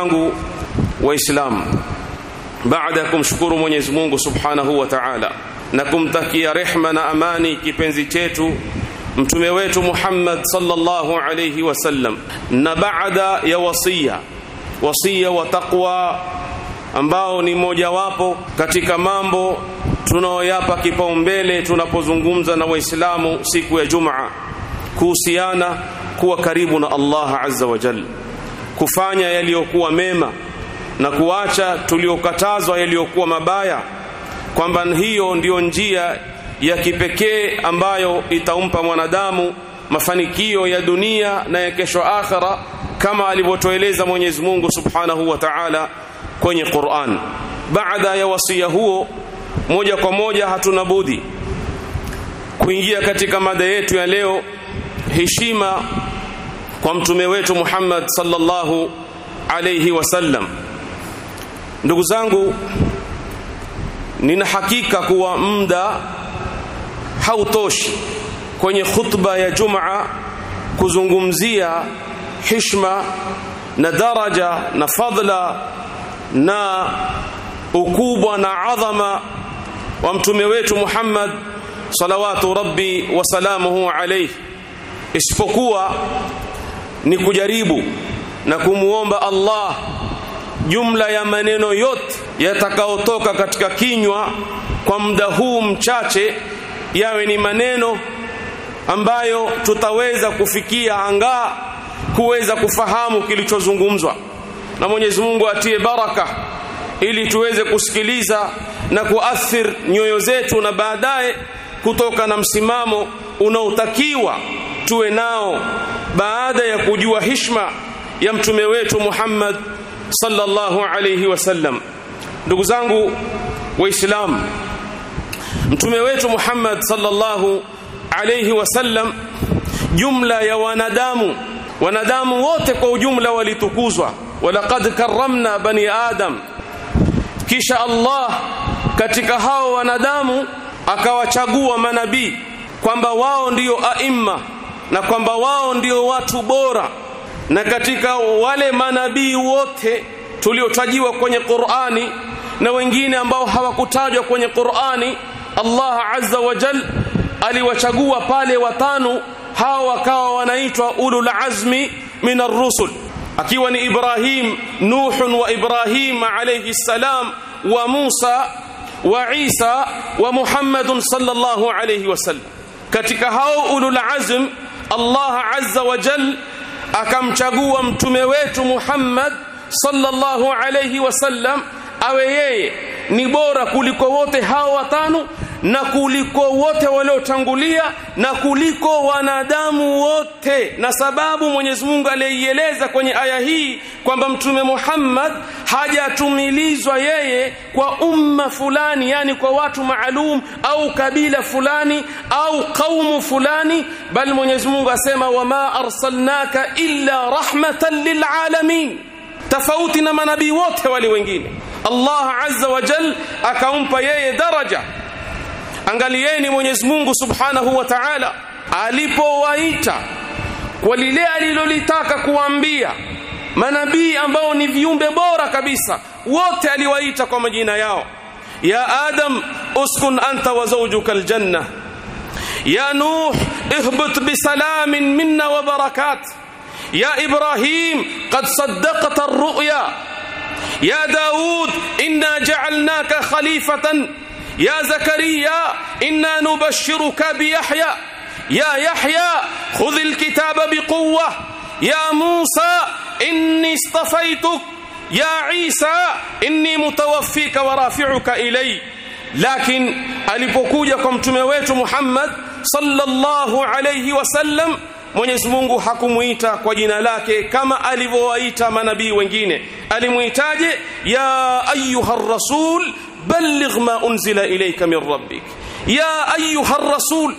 wangu waislamu baada ya kumshukuru mwenyezi mungu subhanahu wa taala na kumtakia rehma na amani kipenzi chetu mtume wetu muhammad sallallahu alayhi wasallam na baada ya wasia wasia wa taqwa ambao ni mojawapo katika mambo tunaoyapa kipaumbele tunapozungumza na waislamu siku ya jumaa kuhusiana kuwa karibu na allah azza wa jalla kufanya yaliyokuwa mema na kuacha tuliokatazwa yaliyokuwa mabaya kwamba hiyo ndiyo njia ya kipekee ambayo itampa mwanadamu mafanikio ya dunia na ya kesho akhira kama alivyotueleza Mwenyezi Mungu Subhanahu wa Ta'ala kwenye Qur'an. Baada ya wasia huo, moja kwa moja hatuna budi kuingia katika mada yetu ya leo, heshima kwa mtume wetu Muhammad sallallahu alayhi wasallam. Ndugu zangu, nina hakika kuwa muda hautoshi kwenye khutba ya Jumaa kuzungumzia hishma na daraja na fadla na ukubwa na adhama wa mtume wetu Muhammad salawatu rabbi wa salamuhu alayhi isipokuwa ni kujaribu na kumuomba Allah jumla ya maneno yote yatakayotoka katika kinywa kwa muda huu mchache yawe ni maneno ambayo tutaweza kufikia angaa kuweza kufahamu kilichozungumzwa. Na Mwenyezi Mungu atie baraka ili tuweze kusikiliza na kuathir nyoyo zetu na baadaye kutoka na msimamo unaotakiwa tuwe nao baada ya kujua hishma ya mtume wetu Muhammad sallallahu alayhi wasallam. Ndugu zangu waislam mtume wetu Muhammad sallallahu alayhi wasallam jumla ya wanadamu wanadamu wote kwa ujumla walitukuzwa. Walaqad karramna bani adam. Kisha Allah katika hao wanadamu akawachagua manabii kwamba wao ndiyo aimma na kwamba wao ndio watu bora. Na katika wale manabii wote tuliotajiwa kwenye Qur'ani na wengine ambao hawakutajwa kwenye Qur'ani Allah azza wa jal aliwachagua pale watano hao wakawa wanaitwa ulul azmi min ar-rusul. Akiwa ni Ibrahim Nuh wa Ibrahim alayhi salam wa Musa wa Isa wa Muhammad sallallahu alayhi wasallam katika hao ulul azm Allah azza wa jal akamchagua mtume wetu Muhammad sallallahu alayhi wasallam awe yeye ni bora kuliko wote hao watano na kuliko wote waliotangulia na kuliko wanadamu wote. Na sababu Mwenyezi Mungu aliieleza kwenye aya hii kwamba mtume Muhammad hajatumilizwa yeye kwa umma fulani yani kwa watu maalum au kabila fulani au kaumu fulani bali Mwenyezi Mungu asema wama arsalnaka illa rahmatan lilalamin tofauti na manabii wote wale wengine Allah azza wa jal akampa yeye daraja angalieni Mwenyezi Mungu Subhanahu wa Ta'ala alipowaita kwa lile alilolitaka kuambia manabii ambao ni viumbe bora kabisa wote aliwaita kwa majina yao ya Adam uskun anta wa zawjuka aljanna ya Nuh ihbut bisalamin minna wa barakat يا إبراهيم قد صدقت الرؤيا. يا داود إنا جعلناك خليفة. يا زكريا إنا نبشرك بيحيى. يا يحيى خذ الكتاب بقوة. يا موسى إني اصطفيتك. يا عيسى إني متوفيك ورافعك إلي. لكن alipokuja kwa mtume wetu Muhammad sallallahu alayhi wasallam Mwenyezi Mungu hakumuita kwa jina lake kama alivyowaita manabii wengine alimuitaje ya ayyuhar rasul balligh ma unzila ilayka min rabbik ya ayyuhar rasul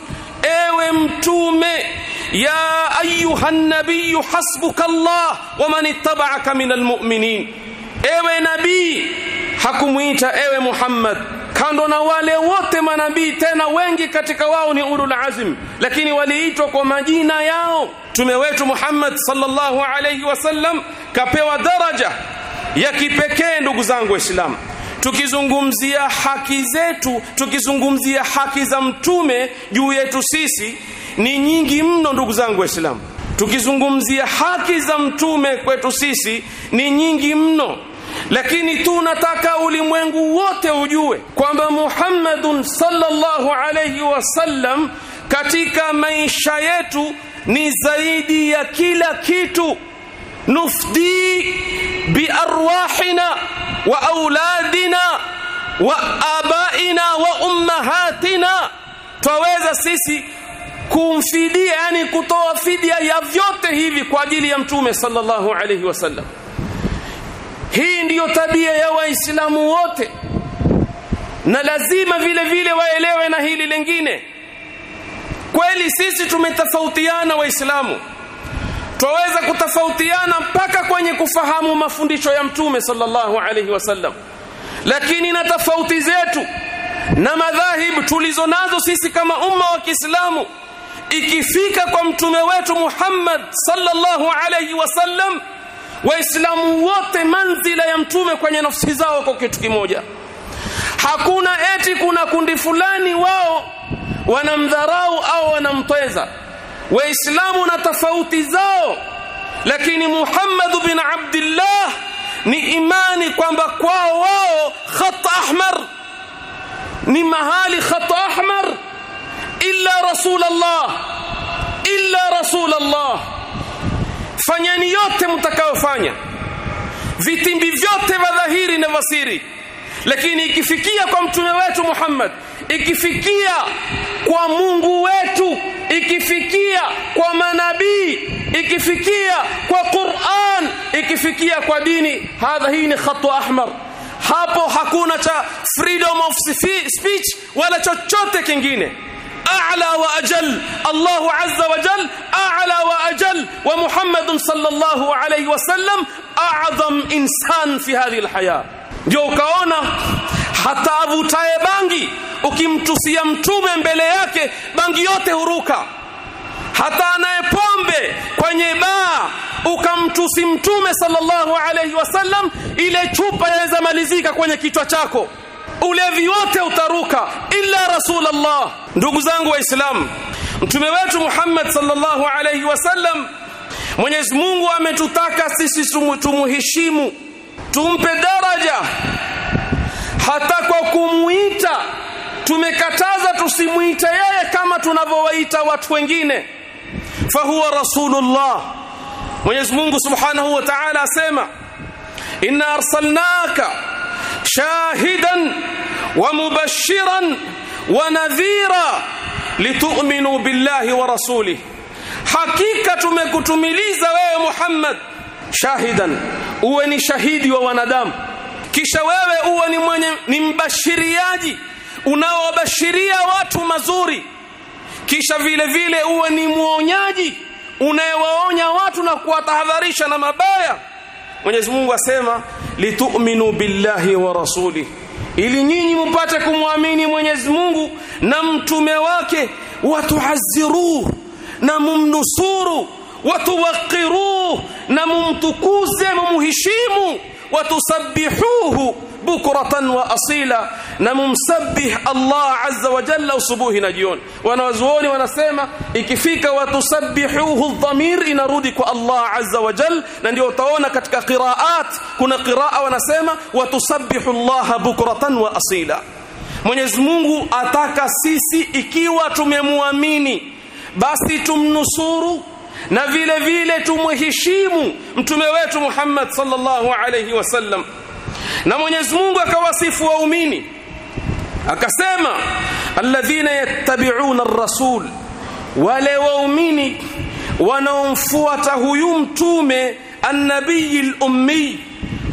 ewe mtume ya ayyuhan nabiy hasbuka Allah wa man ittaba'aka minal mu'minin ewe nabii hakumuita ewe Muhammad kando na wale wote manabii tena wengi katika wao ni ulul azm lakini waliitwa kwa majina yao. Mtume wetu Muhammad sallallahu alayhi wasallam kapewa daraja ya kipekee ndugu zangu waislamu. Tukizungumzia haki zetu tukizungumzia haki za mtume juu yetu sisi ni nyingi mno ndugu zangu waislamu. Tukizungumzia haki za mtume kwetu sisi ni nyingi mno lakini tunataka ulimwengu wote ujue kwamba Muhammadun sallallahu alayhi wasallam katika maisha yetu ni zaidi ya kila kitu. Nufdi biarwahina wa auladina wa abaina wa ummahatina. Twaweza sisi kumfidia yani kutoa fidia ya vyote hivi kwa ajili ya mtume sallallahu alayhi wasallam hii ndiyo tabia ya waislamu wote. Na lazima vile vile waelewe na hili lingine. Kweli sisi tumetofautiana waislamu. Twaweza kutofautiana mpaka kwenye kufahamu mafundisho ya mtume sallallahu alaihi wasallam lakini na tofauti zetu na madhahibu tulizo nazo sisi kama umma wa Kiislamu ikifika kwa mtume wetu Muhammad sallallahu alaihi wasallam waislamu wote manzila ya mtume kwenye nafsi zao kwa kitu kimoja. Hakuna eti kuna kundi fulani wao wanamdharau au wanamtweza. Waislamu na tofauti zao. Lakini muhammadu bin abdillah ni imani kwamba kwao wao khat ahmar ni mahali khat ahmar. Illa rasul allah illa rasulullah fanyeni yote mtakayofanya. Vitimbi vyote vya dhahiri na vasiri lakini ikifikia kwa mtume wetu Muhammad ikifikia kwa Mungu wetu ikifikia kwa manabii ikifikia kwa Qur'an ikifikia kwa dini hadha hii ni khatu ahmar. Hapo hakuna cha freedom of speech wala chochote kingine أعلى وأجل الله عز وجل أعلى وأجل ومحمد صلى الله عليه وسلم أعظم إنسان في هذه الحياة ndio ukaona hata avutaye bangi ukimtusia mtume mbele yake bangi yote huruka hata anaye pombe kwenye baa ukamtusi mtume sallallahu alayhi wasallam ile chupa yaweza malizika kwenye kichwa chako ulevi wote utaruka illa rasulullah. Ndugu zangu waislamu mtume wetu Muhammad sallallahu alayhi wasallam Mwenyezi Mungu ametutaka sisi tumuheshimu tumpe daraja. Hata kwa kumuita tumekataza tusimuite yeye kama tunavyowaita watu wengine. Fahuwa rasulullah. Mwenyezi Mungu Subhanahu wa Ta'ala asema inna arsalnaka shahidan wa mubashiran wa nadhira litu'minu billahi wa rasulih hakika tumekutumiliza wewe Muhammad shahidan uwe ni shahidi wa wanadamu. Kisha wewe uwe ni mwenye ni mbashiriaji unaowabashiria watu mazuri. Kisha vile vile uwe ni muonyaji unayewaonya watu na kuwatahadharisha na mabaya Mwenyezi Mungu asema litu'minu billahi wa rasuli. Ili nyinyi mpate kumwamini Mwenyezi Mungu na mtume wake watuhaziruhu na mumnusuru watuwaqiruhu na mumtukuze mumuheshimu watusabbihuhu bukratan wa asila na mumsabbih Allah azza wa jalla usubuhi na jioni. Wanawazuoni wanasema ikifika watusabihuhu dhamir inarudi kwa Allah azza wa jalla na ndio utaona katika qiraat kuna qiraa wanasema watusabbihu Allah bukratan wa asila. Mwenyezi Mungu ataka sisi ikiwa tumemwamini basi tumnusuru na vile vile tumheshimu mtume wetu Muhammad sallallahu alayhi wasallam na Mwenyezi Mungu akawasifu waumini akasema alladhina yattabi'una ar-rasul wale waumini wanaomfuata huyu mtume an-nabiy al-ummi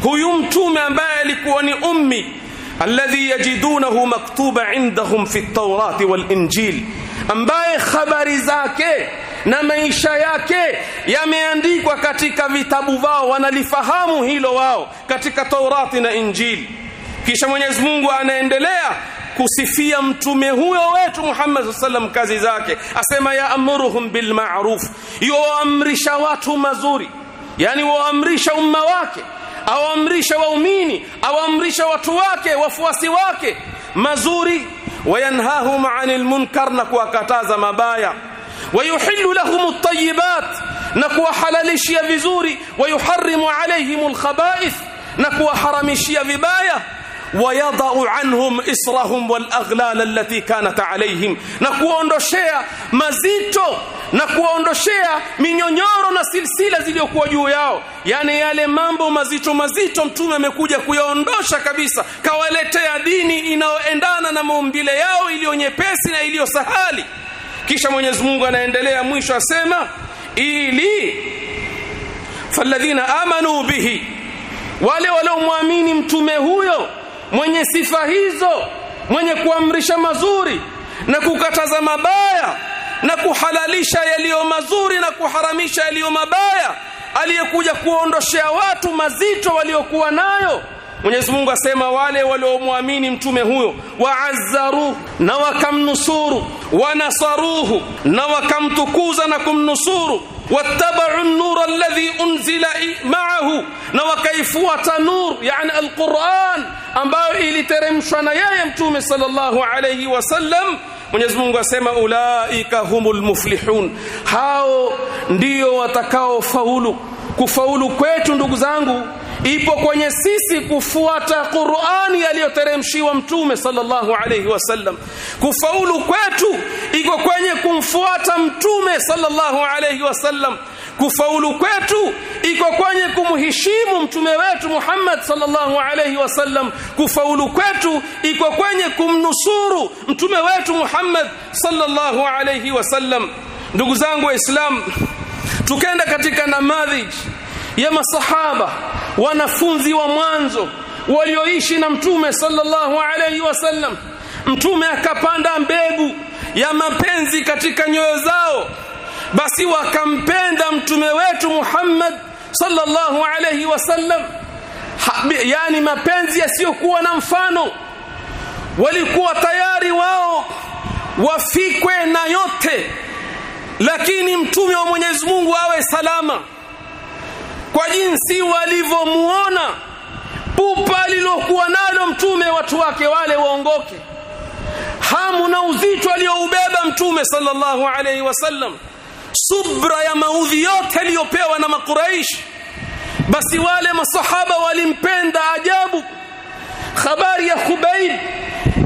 huyu mtume ambaye alikuwa ni ummi alladhi yajidunahu maktuba indahum fi at-taurati wal-injil ambaye habari zake na maisha yake yameandikwa katika vitabu vao wanalifahamu hilo wao katika Taurati na Injili. Kisha Mwenyezi Mungu anaendelea kusifia mtume huyo wetu Muhammad sallam kazi zake. Asema ya bilmaruf, bil ma'ruf. Yuamrisha watu mazuri. Yani waamrisha umma wake awaamrisha waumini awaamrisha watu wake wafuasi wake mazuri. Wayanhahum anil munkar na kuwakataza mabaya wayuhillu lahum at-tayyibat na kuwahalalishia vizuri wayuharrimu alayhim al-khaba'ith na kuwaharamishia vibaya wayadau anhum israhum wal aghlal allati kanat alayhim na kuondoshea mazito na kuondoshea minyonyoro na silsila zilizokuwa juu yao. Yani yale mambo mazito mazito mtume amekuja kuyaondosha kabisa kawaletea dini inayoendana na maumbile yao iliyo nyepesi na iliyo sahali kisha Mwenyezi Mungu anaendelea mwisho asema ili falladhina amanu bihi wale waliomwamini mtume huyo mwenye sifa hizo mwenye kuamrisha mazuri na kukataza mabaya na kuhalalisha yaliyo mazuri na kuharamisha yaliyo mabaya aliyekuja kuondoshea watu mazito waliokuwa nayo Mwenyezi Mungu asema wale waliomwamini mtume huyo waazzaruhu na wakamnusuru wanasaruhu na wakamtukuza na kumnusuru wattabau an-nur alladhi unzila ma'ahu na wakaifuata nur yani al-Qur'an ambayo iliteremshwa na yeye mtume sallallahu alayhi wasallam Mwenyezi Mungu asema ulaika humul muflihun hao ndio watakao faulu kufaulu kwetu ndugu zangu ipo kwenye sisi kufuata Qur'ani aliyoteremshiwa mtume sallallahu alayhi wasallam. Kufaulu kwetu iko kwenye kumfuata mtume sallallahu alayhi wasallam. Kufaulu kwetu iko kwenye kumheshimu mtume wetu Muhammad sallallahu alayhi wasallam. Kufaulu kwetu iko kwenye kumnusuru mtume wetu Muhammad sallallahu alayhi wasallam. Ndugu zangu waislamu tukenda katika namadhi ya masahaba wanafunzi wa mwanzo walioishi na mtume sallallahu alayhi wasallam. Mtume akapanda mbegu ya mapenzi katika nyoyo zao. Basi wakampenda mtume wetu Muhammad sallallahu alayhi wasallam. Yani mapenzi yasiyokuwa na mfano. Walikuwa tayari wao wafikwe na yote. Lakini mtume wa Mwenyezi Mungu awe salama kwa jinsi walivyomuona pupa lilokuwa nalo mtume watu wake wale waongoke. Hamu na uzito alioubeba mtume sallallahu alayhi wasallam subra ya maudhi yote aliyopewa na makuraishi. Basi wale masahaba walimpenda ajabu. Habari ya Khubaib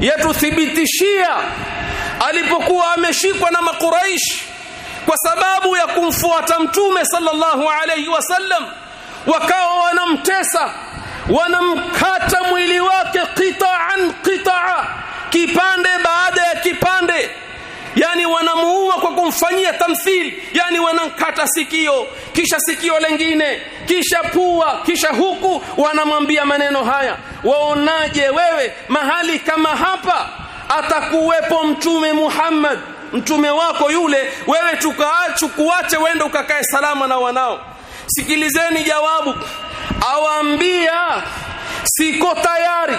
yatuthibitishia alipokuwa ameshikwa na makuraishi kwa sababu ya kumfuata mtume sallallahu alayhi wasallam wakawa wanamtesa wanamkata mwili wake qitaan qitaa kipande baada ya kipande. Yani wanamuua kwa kumfanyia tamthil yani wanamkata sikio kisha sikio lengine kisha pua kisha huku wanamwambia maneno haya waonaje wewe mahali kama hapa atakuwepo mtume Muhammad mtume wako yule wewe tukuache wende ukakae salama na wanao. Sikilizeni jawabu. Awaambia siko tayari.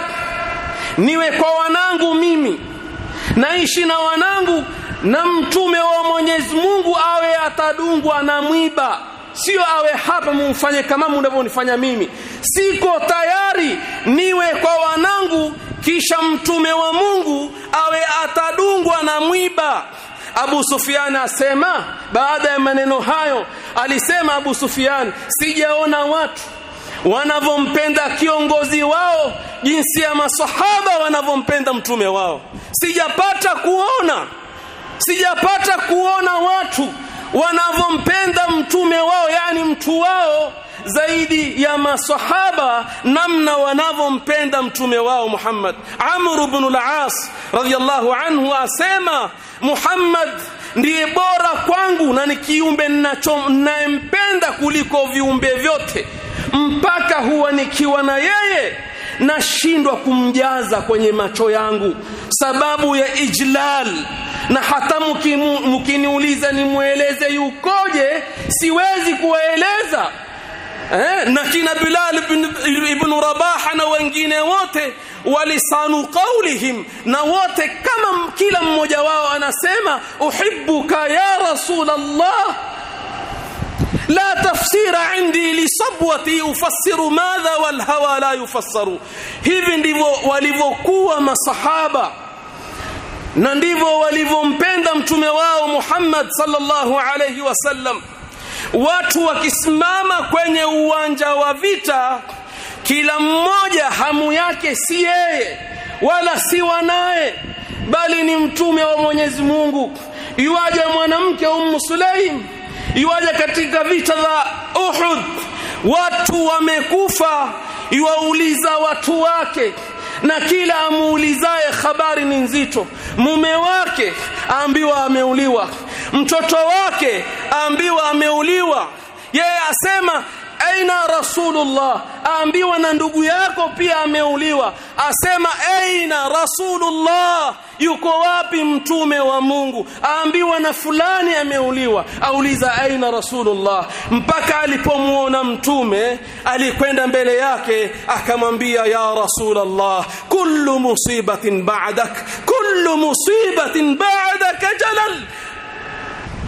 Niwe kwa wanangu mimi. Naishi na wanangu na mtume wa Mwenyezi Mungu awe atadungwa na mwiba sio awe hapa mumfanye kama mnavyonifanya mimi. Siko tayari niwe kwa wanangu kisha mtume wa Mungu awe atadungwa na mwiba. Abu Sufyan asema baada ya maneno hayo alisema Abu Sufyan sijaona watu wanavyompenda kiongozi wao jinsi ya masahaba wanavyompenda mtume wao. Sijapata kuona sijapata kuona watu wanavyompenda mtume wao yani mtu wao zaidi ya masahaba namna wanavyompenda mtume wao Muhammad. Amr ibn al-As radiyallahu anhu asema Muhammad ndiye bora kwangu na ni kiumbe ninachompenda kuliko viumbe vyote mpaka huwa nikiwa na yeye nashindwa kumjaza kwenye macho yangu. Sababu ya ijlal. Na hata mkiniuliza nimweleze yukoje siwezi kuwaeleza. Eh, na kina Bilal ibn, ibn Rabah na wengine wote walisanu qaulihim na wote kama kila mmoja wao anasema uhibbuka ya rasulullah la tafsira indi lisabwati ufassiru madha walhawa la yufassaru hivi ndivyo walivyokuwa masahaba. Na ndivyo walivyompenda mtume wao Muhammad sallallahu alayhi wasallam watu wakisimama kwenye uwanja wa vita kila mmoja hamu yake si yeye wala si wanaye bali ni mtume wa Mwenyezi Mungu. Iwaje mwanamke Ummu Sulaim iwaje katika vita za Uhud watu wamekufa iwauliza watu wake na kila amuulizaye habari ni nzito. Mume wake aambiwa ameuliwa mtoto wake aambiwa ameuliwa. Yeye asema aina rasulullah aambiwa na ndugu yako pia ameuliwa asema aina rasulullah yuko wapi mtume wa Mungu? Aambiwa na fulani ameuliwa. Auliza aina rasulullah? Mpaka alipomuona mtume alikwenda mbele yake akamwambia ya rasulullah kullu musibatin ba'dak kullu musibatin ba'daka jalal.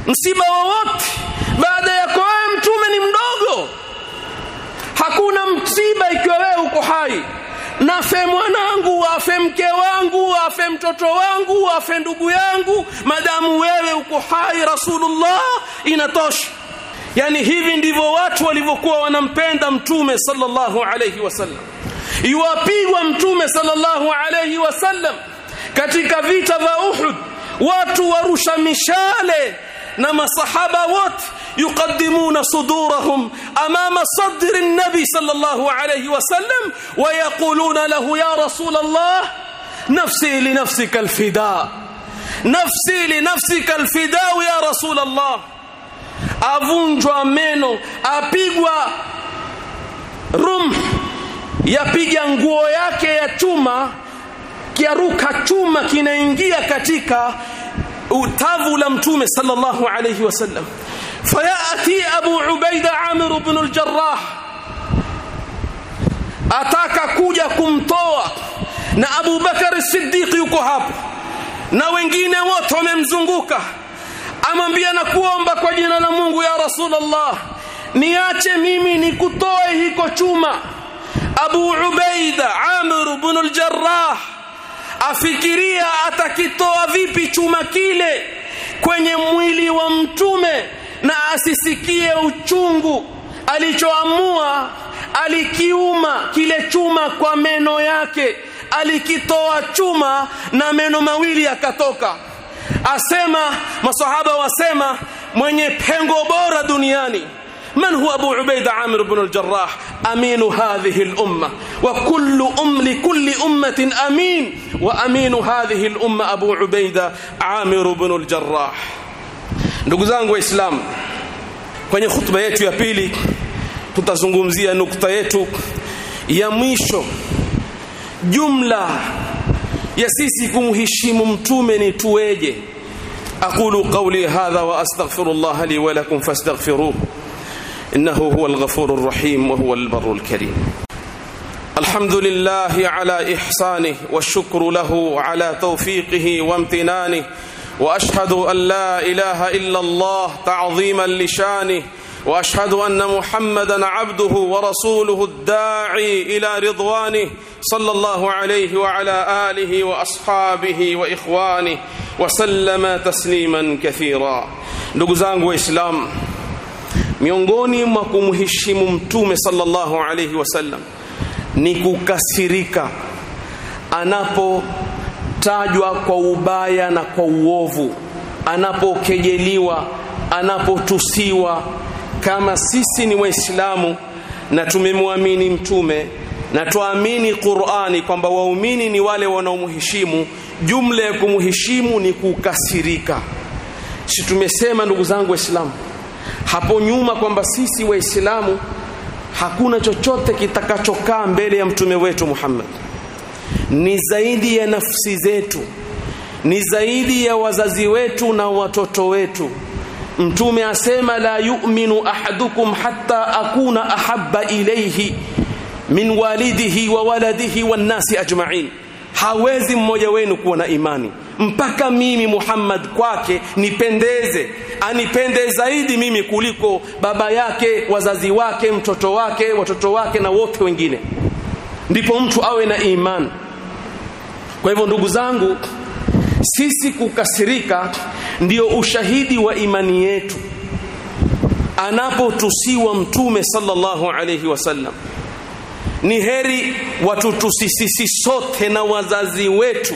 Msiba wowote. Baada ya kwa mtume ni mdogo hakuna msiba ikiwa wewe uko hai. Nafe mwanangu afe mke wangu afe mtoto wangu afe ndugu yangu. Madamu wewe uko hai rasulullah inatosha. Yani hivi ndivyo watu walivyokuwa wanampenda mtume sallallahu alayhi wasallam. Iwapigwa mtume sallallahu alayhi wasallam katika vita vya Uhud watu warusha mishale na masahaba wote يقدمون صدورهم أمام صدر النبي صلى الله عليه وسلم ويقولون له يا رسول الله نفسي لنفسك الفداء نفسي لنفسك الفداء يا رسول الله. أفنجوا منه أبيقوا رمح يبيقوا نقوياك يا توما كيروك توما كنا نجيك تيكا utavu la صلى الله عليه وسلم فياتي ابو عبيده عامر بن الجراح ataka kuja kumtoa na Abu Bakar Siddiq yuko hapo na wengine wote wamemzunguka amwambia na kuomba kwa jina la Mungu ya Rasulullah niache mimi nikutoe hiko chuma Abu Ubaida Amir ibn al-Jarrah afikiria atakitoa vipi chuma kile kwenye mwili wa mtume na asisikie uchungu alichoamua alikiuma kile chuma kwa meno yake alikitoa chuma na meno mawili yakatoka asema masahaba wasema mwenye pengo bora duniani من هو أبو عبيدة عامر بن الجراح أمين هذه الأمة وكل أم لكل أمة أمين وأمين هذه الأمة أبو عبيدة عامر بن الجراح ndugu zangu waislamu kwenye khutba yetu ya pili tutazungumzia nukta yetu ya mwisho jumla ya sisi kumheshimu mtume ni tuweje aqulu qawli hadha wa astaghfirullah li wa lakum fastaghfiruhu إنه هو الغفور الرحيم وهو البر الكريم الحمد لله على إحسانه والشكر له على توفيقه وامتنانه وأشهد أن لا إله إلا الله تعظيما لشانه وأشهد أن محمدا عبده ورسوله الداعي إلى رضوانه صلى الله عليه وعلى آله وأصحابه وإخوانه وسلم تسليما كثيرا. ndugu zangu waislamu miongoni mwa kumheshimu mtume sallallahu alayhi wasallam ni kukasirika anapotajwa kwa ubaya na kwa uovu anapokejeliwa anapotusiwa. Kama sisi ni waislamu na tumemwamini mtume na tuamini Qur'ani kwamba waumini ni wale wanaomheshimu jumla ya kumheshimu ni kukasirika. Si tumesema ndugu zangu waislamu hapo nyuma kwamba sisi waislamu hakuna chochote kitakachokaa mbele ya mtume wetu Muhammad ni zaidi ya nafsi zetu. Ni zaidi ya wazazi wetu na watoto wetu. Mtume asema la yu'minu ahadukum hatta akuna ahabba ilayhi min walidihi wa waladihi wan nasi ajma'in. Hawezi mmoja wenu kuwa na imani. Mpaka mimi Muhammad kwake nipendeze. Anipende zaidi mimi kuliko baba yake wazazi wake mtoto wake watoto wake na wote wengine. Ndipo mtu awe na imani kwa hivyo ndugu zangu sisi kukasirika ndio ushahidi wa imani yetu. Anapotusiwa mtume sallallahu alayhi wasallam ni heri watutusi sisi sote na wazazi wetu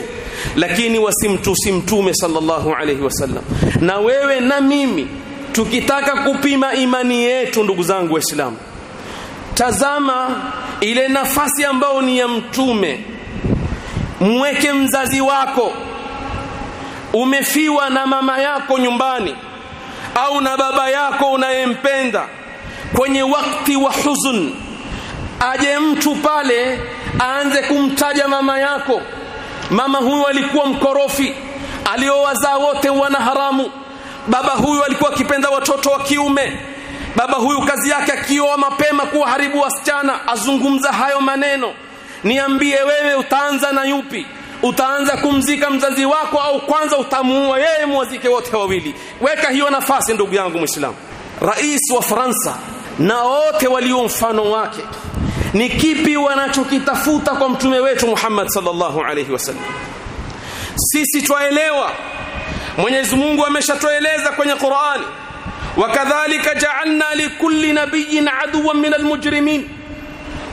lakini wasimtusi mtume sallallahu alayhi wasallam na wewe na mimi tukitaka kupima imani yetu ndugu zangu waislamu tazama ile nafasi ambayo ni ya mtume mweke mzazi wako. Umefiwa na mama yako nyumbani au na baba yako unayempenda. Kwenye wakati wa huzun aje mtu pale aanze kumtaja mama yako. Mama huyu alikuwa mkorofi aliowazaa wote wana haramu baba huyu alikuwa akipenda watoto wa kiume. Baba huyu kazi yake akioa mapema kuwaharibu wasichana azungumza hayo maneno niambie wewe utaanza na yupi? Utaanza kumzika mzazi wako au kwanza utamuua yeye muwazike wote wawili? Weka hiyo nafasi ndugu yangu muislamu. Rais wa faransa na wote walio mfano wake. Ni kipi wanachokitafuta kwa mtume wetu Muhammad sallallahu alaihi wasallam sisi twaelewa. Mwenyezi Mungu ameshatueleza kwenye Qur'ani. Wakadhalika ja'alna likulli nabiyyin aduwwan min mujrimin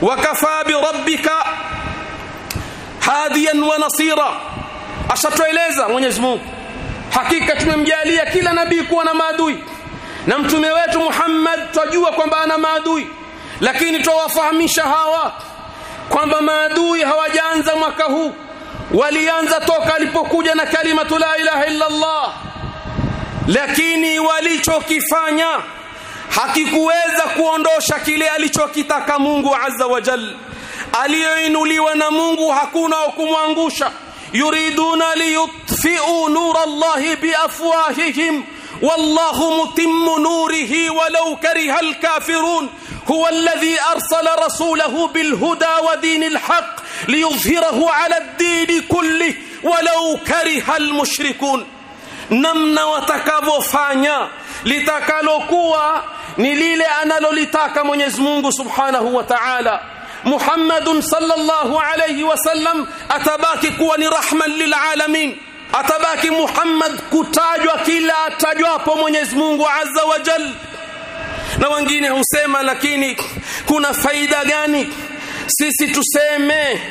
wakafa birabbika hadiyan wa nasira. Ashatueleza Mwenyezi Mungu. Hakika tumemjalia kila nabii kuwa na maadui. Na mtume wetu Muhammad twajua kwamba ana maadui. Lakini twawafahamisha hawa kwamba maadui hawajaanza mwaka huu. Walianza toka alipokuja na kalimatu la ilaha illa Allah lakini walichokifanya hakikuweza kuondosha kile alichokitaka Mungu azza wa jalla aliyoinuliwa na Mungu hakuna wa kumwangusha yuriduna liyutfi'u nura Allahi biafwahihim والله متم نوره ولو كره الكافرون هو الذي أرسل رسوله بالهدى ودين الحق ليظهره على الدين كله ولو كره المشركون namna watakavyofanya litakalokuwa ni lile analolitaka Mwenyezi Mungu Subhanahu wa Ta'ala. Muhammadun sallallahu alayhi wasallam atabaki kuwa ni rahman lil alamin. Atabaki Muhammad kutajwa kila atajwapo Mwenyezi Mungu Azza wa Jal. Na wengine husema lakini kuna faida gani? Sisi tuseme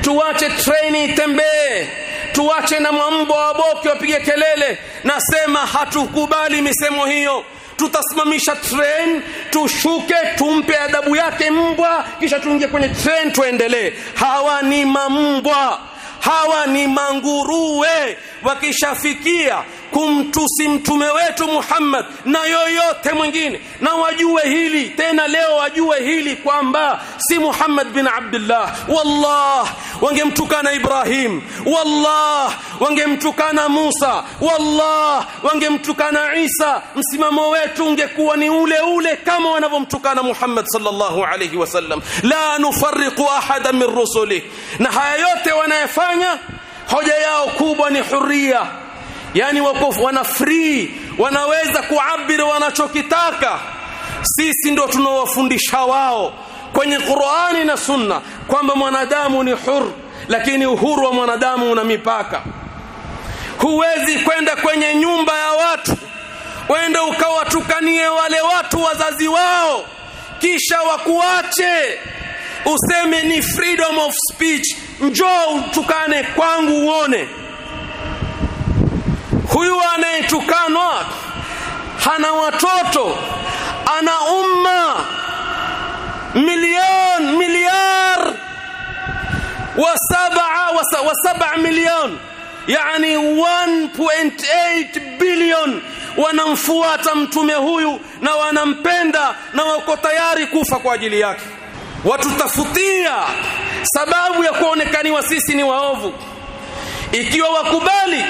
tuache treni itembee tuache na mwambo wa boki wapige kelele. Nasema hatukubali misemo hiyo tutasimamisha train tushuke tumpe adabu yake mbwa kisha tuingie kwenye train tuendelee. Hawa ni mambwa hawa ni manguruwe wakishafikia kumtusi mtume wetu Muhammad na yoyote mwingine. Na wajue hili tena leo wajue hili kwamba si Muhammad bin Abdullah. Wallah wangemtukana Ibrahim. Wallah wangemtukana Musa. Wallah wangemtukana Isa. Msimamo wetu ungekuwa ni ule ule kama wanavyomtukana Muhammad sallallahu alayhi wasallam. La nufarriqu ahada min rusuli na haya yote wanayefanya hoja yao kubwa ni huria. Yani wako wana free wanaweza kuabiri wanachokitaka. Sisi ndio tunawafundisha wao kwenye Qur'ani na Sunna kwamba mwanadamu ni hur lakini uhuru wa mwanadamu una mipaka. Huwezi kwenda kwenye nyumba ya watu wende ukawatukanie wale watu wazazi wao kisha wakuache useme ni freedom of speech. Njoo utukane kwangu uone. Huyu anayetukanwa hana watoto ana umma milion miliar wa sab'a wa sab'a milion. Yani 1.8 billion. Wanamfuata mtume huyu na wanampenda na wako tayari kufa kwa ajili yake watutafutia sababu ya kuonekaniwa sisi ni waovu. Ikiwa wakubali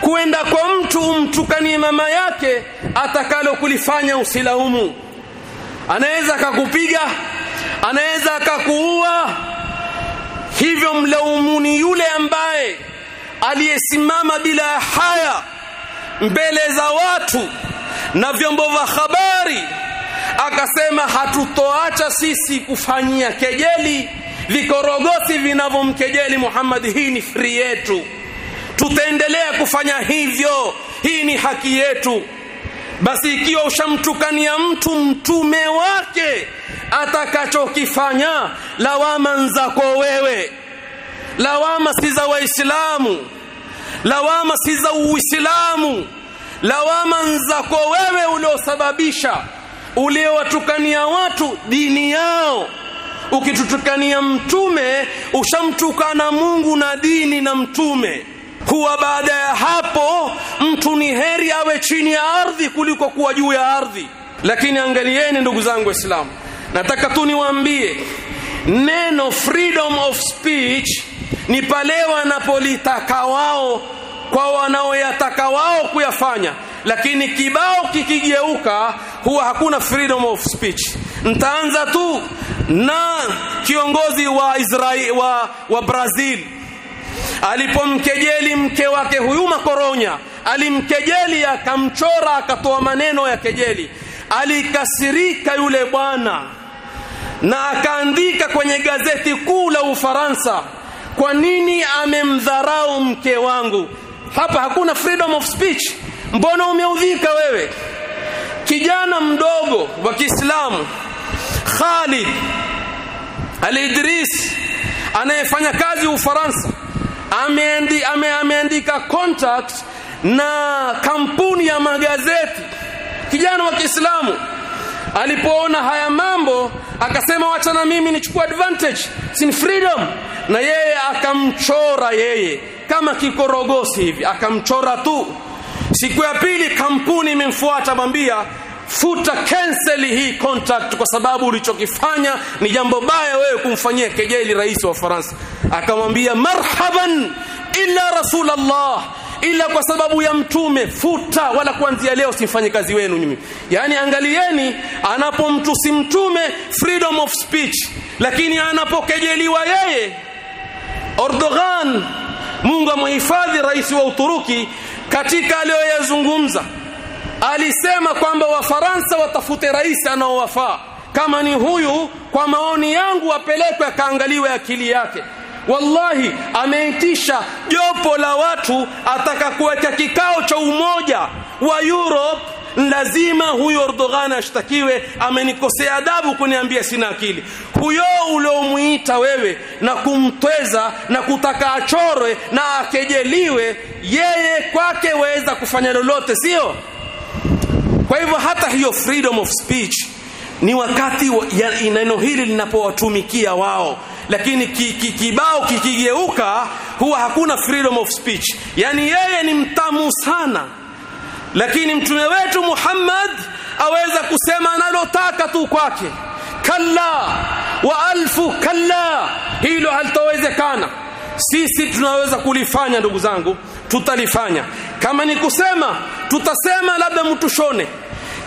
kwenda kwa mtu umtukanie mama yake atakalo kulifanya usilaumu. Anaweza akakupiga anaweza akakuua. Hivyo mlaumuni yule ambaye aliyesimama bila haya mbele za watu na vyombo vya habari akasema hatutoacha sisi kufanyia kejeli vikorogosi vinavyomkejeli Muhammad. Hii ni free yetu. Tutaendelea kufanya hivyo. Hii ni haki yetu. Basi ikiwa ushamtukania mtu mtume wake atakachokifanya lawama nzako wewe. Lawama si za waislamu. Lawama si za uislamu. Lawama nzako wewe uliosababisha uliowatukania watu dini yao. Ukitutukania mtume ushamtukana Mungu na dini na mtume. Kuwa baada ya hapo mtu ni heri awe chini ya ardhi kuliko kuwa juu ya ardhi. Lakini angalieni ndugu zangu waislamu nataka tu niwaambie neno freedom of speech ni pale wanapolitaka wao kwa wanaoyataka wao kuyafanya lakini kibao kikigeuka huwa hakuna freedom of speech. Ntaanza tu na kiongozi wa Israeli wa, wa Brazil. Alipomkejeli mke wake huyu makoronya alimkejeli akamchora akatoa maneno ya kejeli. Alikasirika yule bwana na akaandika kwenye gazeti kuu la Ufaransa kwa nini amemdharau mke wangu? Hapa hakuna freedom of speech mbona umeudhika wewe? Kijana mdogo wa Kiislamu Khalid Al-Idris anayefanya kazi Ufaransa ameandi, ame, ameandika contact na kampuni ya magazeti. Kijana wa Kiislamu alipoona haya mambo akasema wacha na mimi nichukue advantage sin freedom. Na yeye akamchora yeye kama kikorogosi hivi akamchora tu siku ya pili kampuni imemfuata mwambia futa cancel hii contract kwa sababu ulichokifanya ni jambo baya wewe kumfanyia kejeli rais wa Faransa akamwambia marhaban ila rasulallah ila kwa sababu ya mtume. Futa wala kuanzia leo simfanye kazi wenu mimi yani angalieni anapomtusi mtume freedom of speech lakini anapokejeliwa yeye Erdogan Mungu amhifadhi rais wa Uturuki katika aliyoyazungumza alisema kwamba wafaransa watafute rais anaowafaa. Kama ni huyu kwa maoni yangu apelekwe akaangaliwe akili yake. Wallahi ameitisha jopo la watu ataka kuweka kikao cha umoja wa Europe lazima huyo Erdogan ashtakiwe amenikosea adabu kuniambia sina akili. Huyo uliomuita wewe na kumtweza na kutaka achorwe na akejeliwe yeye kwake waweza kufanya lolote sio? Kwa hivyo hata hiyo freedom of speech ni wakati neno hili linapowatumikia wao. Lakini ki, ki, kibao kikigeuka huwa hakuna freedom of speech. Yani yeye ni mtamu sana lakini mtume wetu Muhammad aweza kusema analotaka tu kwake. Kalla wa alfu kalla. Hilo halitawezekana sisi tunaweza kulifanya ndugu zangu tutalifanya. Kama ni kusema tutasema labda mtushone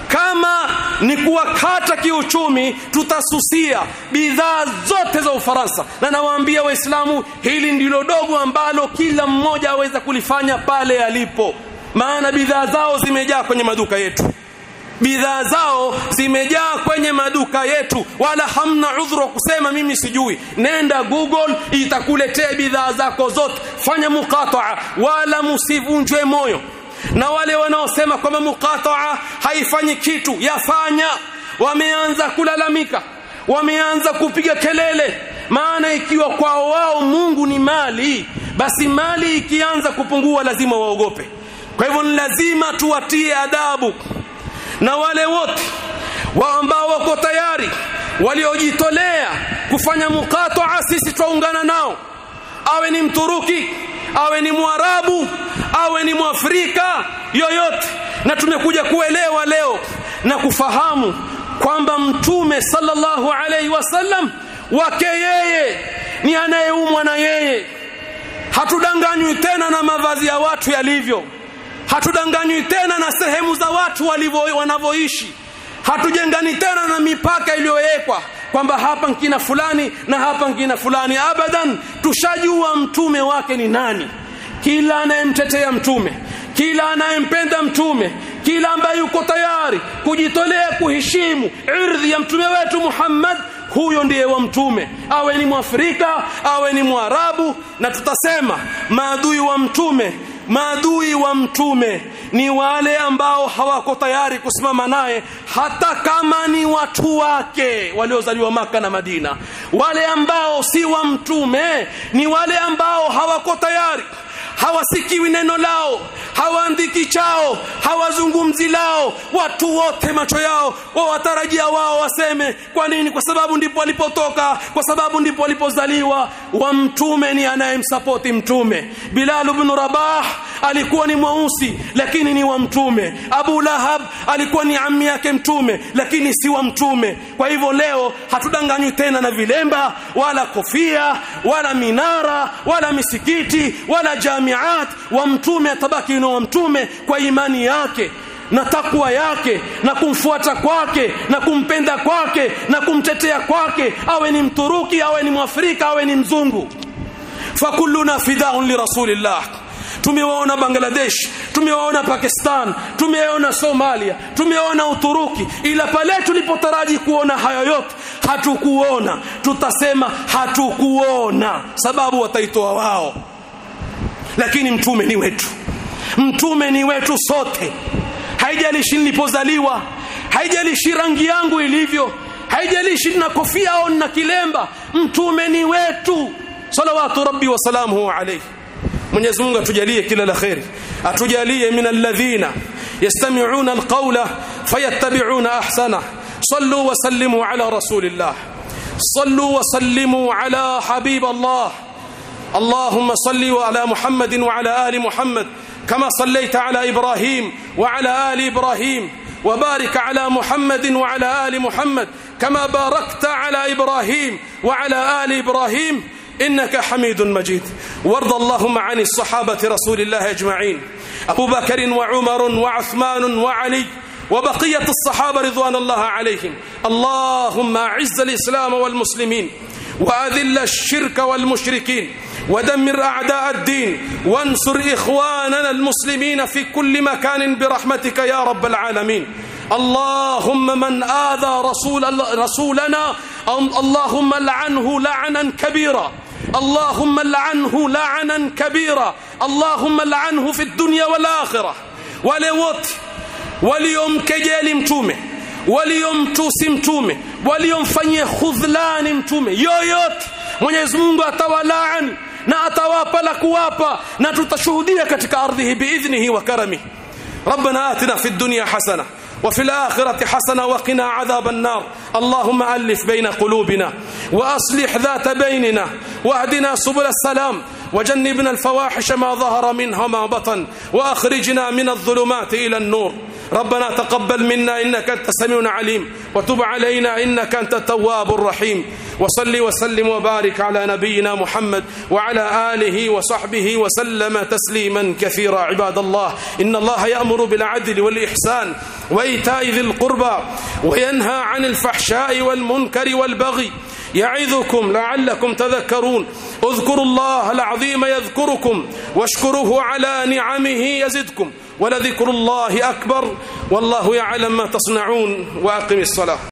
kama ni kuwakata kiuchumi tutasusia bidhaa zote za Ufaransa. Na nawaambia waislamu hili ndilo dogo ambalo kila mmoja aweza kulifanya pale alipo maana bidhaa zao zimejaa kwenye maduka yetu. Bidhaa zao zimejaa kwenye maduka yetu. Wala hamna udhuru wa kusema mimi sijui. Nenda google itakuletea bidhaa zako zote. Fanya muqataa wala musivunjwe moyo. Na wale wanaosema kwamba muqataa haifanyi kitu yafanya. Wameanza kulalamika. Wameanza kupiga kelele. Maana ikiwa kwao wao Mungu ni mali basi mali ikianza kupungua lazima waogope kwa hivyo ni lazima tuwatie adabu. Na wale wote wa ambao wako tayari waliojitolea kufanya mukataa sisi twaungana nao. Awe ni mturuki awe ni mwarabu awe ni mwafrika yoyote. Na tumekuja kuelewa leo na kufahamu kwamba mtume sallallahu alaihi wasallam wake yeye ni anayeumwa na yeye. Hatudanganywi tena na mavazi ya watu yalivyo hatudanganywi tena na sehemu za watu wanavyoishi. Hatujengani tena na mipaka iliyowekwa kwamba hapa nkina fulani na hapa nkina fulani. Abadan tushajua mtume wake ni nani. Kila anayemtetea mtume kila anayempenda mtume kila ambaye yuko tayari kujitolea kuheshimu irdhi ya mtume wetu Muhammad huyo ndiye wa mtume. Awe ni mwafrika awe ni mwarabu na tutasema maadui wa mtume maadui wa mtume ni wale ambao hawako tayari kusimama naye hata kama ni watu wake waliozaliwa maka na madina. Wale ambao si wa mtume ni wale ambao hawako tayari hawasikiwi neno lao hawaandiki chao hawazungumzi lao. Watu wote macho yao wawatarajia wao waseme kwa nini? Kwa sababu ndipo walipotoka kwa sababu ndipo walipozaliwa. Wa mtume ni anayemsapoti mtume. Bilal ibn rabah alikuwa ni mweusi lakini ni wa mtume. Abu lahab alikuwa ni ammi yake mtume lakini si wa mtume. Kwa hivyo leo hatudanganywi tena na vilemba wala kofia wala minara wala misikiti wala jamiat wa mtume atabaki ni wa mtume kwa imani yake na takwa yake na kumfuata kwake na kumpenda kwake na kumtetea kwake awe ni mturuki awe ni mwafrika awe ni mzungu. Fakulluna fidaun lirasulillah tumewaona Bangladesh tumewaona Pakistan tumeona Somalia tumeona Uturuki. Ila pale tulipotaraji kuona hayo yote hatukuona. Tutasema hatukuona. Sababu wataitoa wao lakini mtume ni wetu. Mtume ni wetu sote. Haijalishi nilipozaliwa haijalishi rangi yangu ilivyo haijalishi na kofia au na kilemba mtume ni wetu. Salawatu rabbi wa salamuhu alayhi. Mwenyezi Mungu atujalie kila la khairi atujalie min alladhina yastami'una alqawla fayattabi'una ahsana. Sallu wa sallimu ala rasulillah. Sallu wa sallimu ala habib Allah اللهم صل على محمد وعلى آل محمد كما صليت على إبراهيم وعلى آل إبراهيم وبارك على محمد وعلى آل محمد كما باركت على إبراهيم وعلى آل إبراهيم إنك حميد مجيد. وارض اللهم عن الصحابة رسول الله أجمعين أبو بكر وعمر وعثمان وعلي وبقية الصحابة رضوان الله عليهم. اللهم أعز الإسلام والمسلمين وأذل الشرك والمشركين. ودمر أعداء الدين وانصر إخواننا المسلمين في كل مكان برحمتك يا رب العالمين. اللهم من آذى رسول رسولنا اللهم لعنه لعنا كبيرا. اللهم لعنه لعنا كبيرا. اللهم لعنه في الدنيا والآخرة. ولوت waliomkejeli mtume waliomtusi mtume waliomfanyia khudhlani mtume yoyote Mwenyezi Mungu atawalaani na atawapa la kuwapa na tutashuhudia katika ardhi biidhnihi wa karamihi. ربنا آتنا في الدنيا حسنة وفي الآخرة حسنة وقنا عذاب النار اللهم ألف بين قلوبنا وأصلح ذات بيننا واهدنا سبل السلام وجنبنا الفواحش ما ظهر منها وما بطن وأخرجنا من الظلمات إلى النور ربنا تقبل منا إنك أنت السميع العليم وتب علينا إنك أنت التواب الرحيم. وصل وسلم وبارك على نبينا محمد وعلى آله وصحبه وسلم تسليما كثيرا. عباد الله إن الله يأمر بالعدل والإحسان وإيتاء ذي القربى وينهى عن الفحشاء والمنكر والبغي. يعظكم لعلكم تذكرون. اذكروا الله العظيم يذكركم واشكروه على نعمه يزدكم. ولذكر الله أكبر والله يعلم ما تصنعون وأقم الصلاة.